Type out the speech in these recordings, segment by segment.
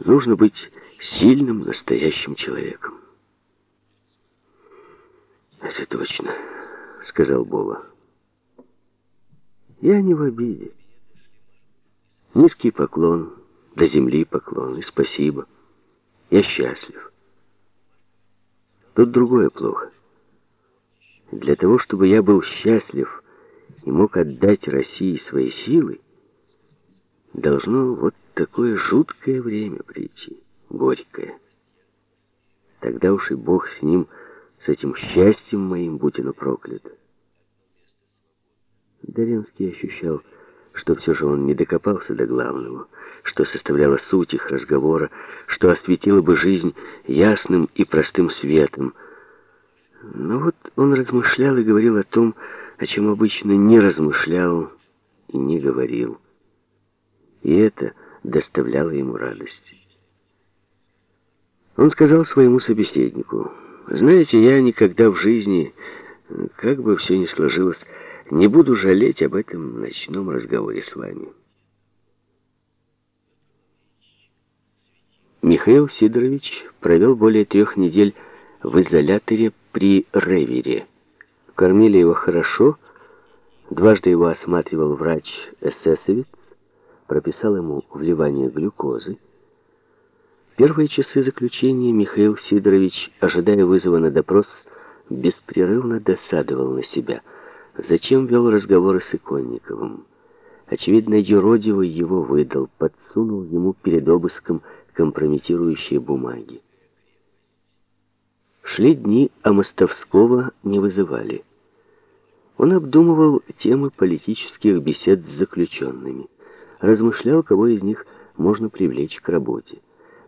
Нужно быть сильным, настоящим человеком. «Это точно», — сказал Боба. «Я не в обиде. Низкий поклон, до земли поклон, и спасибо. Я счастлив. Тут другое плохо. Для того, чтобы я был счастлив и мог отдать России свои силы, должно вот такое жуткое время прийти, горькое. Тогда уж и Бог с ним — с этим счастьем моим будь оно проклято. Доренский ощущал, что все же он не докопался до главного, что составляло суть их разговора, что осветило бы жизнь ясным и простым светом. Но вот он размышлял и говорил о том, о чем обычно не размышлял и не говорил. И это доставляло ему радость. Он сказал своему собеседнику... Знаете, я никогда в жизни, как бы все ни сложилось, не буду жалеть об этом ночном разговоре с вами. Михаил Сидорович провел более трех недель в изоляторе при Ревере. Кормили его хорошо, дважды его осматривал врач-эсэсовец, прописал ему вливание глюкозы, Первые часы заключения Михаил Сидорович, ожидая вызова на допрос, беспрерывно досадовал на себя. Зачем вел разговоры с Иконниковым? Очевидно, юродивый его выдал, подсунул ему перед обыском компрометирующие бумаги. Шли дни, а Мостовского не вызывали. Он обдумывал темы политических бесед с заключенными, размышлял, кого из них можно привлечь к работе.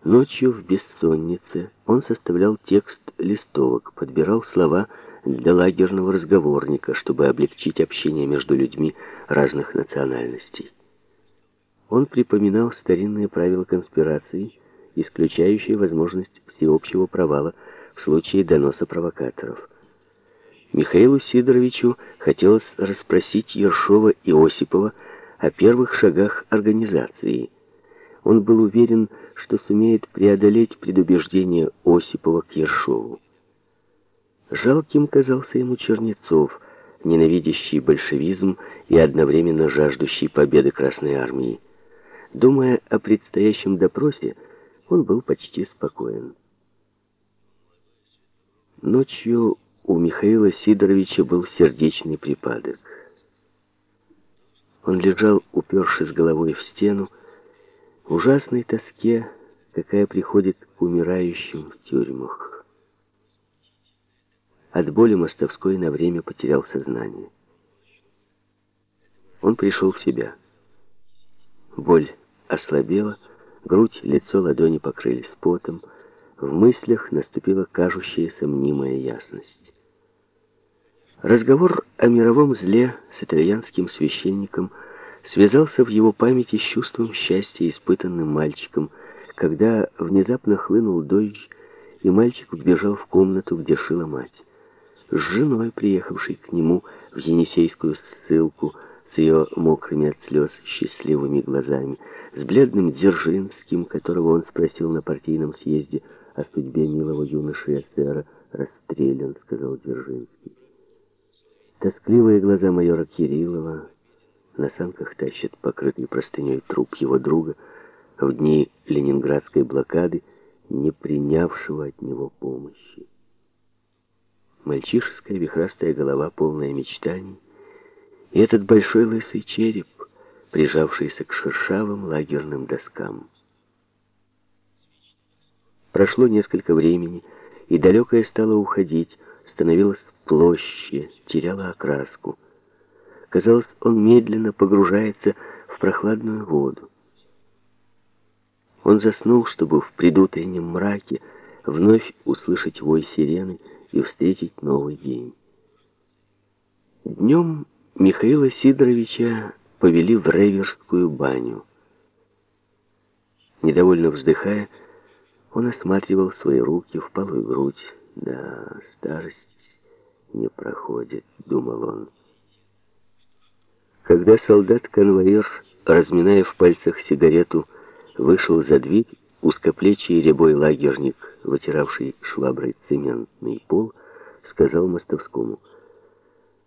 Ночью в бессоннице он составлял текст листовок, подбирал слова для лагерного разговорника, чтобы облегчить общение между людьми разных национальностей. Он припоминал старинные правила конспирации, исключающие возможность всеобщего провала в случае доноса провокаторов. Михаилу Сидоровичу хотелось расспросить Ершова и Осипова о первых шагах организации – он был уверен, что сумеет преодолеть предубеждение Осипова к Ершову. Жалким казался ему Чернецов, ненавидящий большевизм и одновременно жаждущий победы Красной Армии. Думая о предстоящем допросе, он был почти спокоен. Ночью у Михаила Сидоровича был сердечный припадок. Он лежал, упершись головой в стену, ужасной тоске, какая приходит к умирающим в тюрьмах. От боли Мостовской на время потерял сознание. Он пришел в себя. Боль ослабела, грудь, лицо, ладони покрылись потом. В мыслях наступила кажущаяся мнимая ясность. Разговор о мировом зле с итальянским священником – связался в его памяти с чувством счастья, испытанным мальчиком, когда внезапно хлынул дождь, и мальчик убежал в комнату, где шила мать. С женой, приехавшей к нему в Енисейскую ссылку, с ее мокрыми от слез счастливыми глазами, с бледным Дзержинским, которого он спросил на партийном съезде о судьбе милого юноши эсера, расстрелян, сказал Дзержинский. Тоскливые глаза майора Кириллова, на санках тащат покрытый простыней труп его друга в дни ленинградской блокады, не принявшего от него помощи. Мальчишеская вихрастая голова, полная мечтаний, и этот большой лысый череп, прижавшийся к шершавым лагерным доскам. Прошло несколько времени, и далекое стало уходить, становилось площе, теряло окраску — Казалось, он медленно погружается в прохладную воду. Он заснул, чтобы в предутреннем мраке вновь услышать вой сирены и встретить новый день. Днем Михаила Сидоровича повели в Реверскую баню. Недовольно вздыхая, он осматривал свои руки, впалую грудь. «Да, старость не проходит», — думал он. Когда солдат-конвоир, разминая в пальцах сигарету, вышел за дверь, Узкоплечий рябой лагерник, вытиравший шваброй цементный пол, сказал Мостовскому —